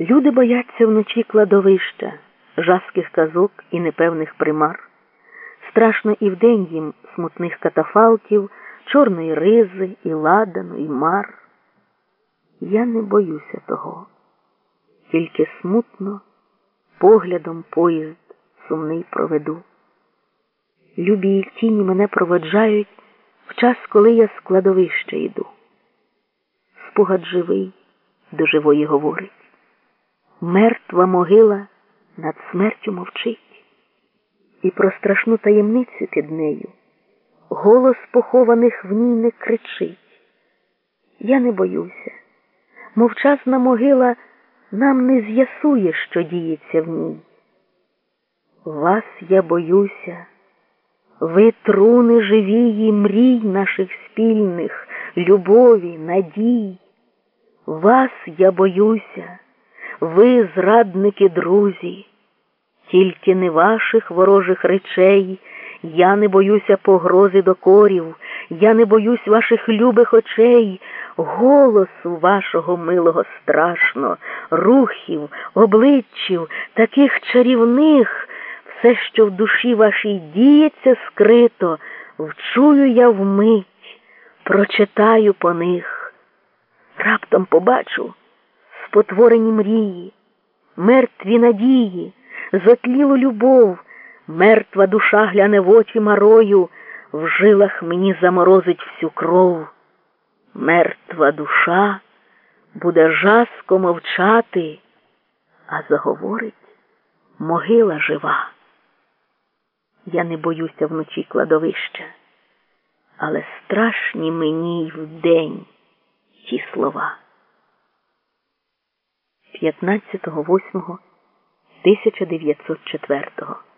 Люди бояться вночі кладовища, жаских казок і непевних примар. Страшно і вдень їм смутних катафалків, чорної ризи, і ладану, і мар. Я не боюся того, тільки смутно поглядом поїзд сумний проведу. Любі й тіні мене проводжають в час, коли я з кладовища йду. Спогад живий до живої говорить. Мертва могила над смертю мовчить, і про страшну таємницю під нею голос похованих в ній не кричить. Я не боюся, мовчасна могила нам не з'ясує, що діється в ній. Вас я боюся, ви труни живії мрій наших спільних, любові, надій. Вас я боюся, ви, зрадники, друзі, тільки не ваших ворожих речей, я не боюся погрози докорів, я не боюсь ваших любих очей, голосу вашого милого страшно, рухів, обличчів, таких чарівних, все, що в душі вашій діється скрито, вчую я вмить, прочитаю по них. Раптом побачу спотворені мрії, мертві надії, затлілу любов, мертва душа гляне в очі марою, в жилах мені заморозить всю кров. Мертва душа буде жаско мовчати, а заговорить могила жива. Я не боюся вночі кладовища, але страшні мені й вдень ті слова. 15.08.1904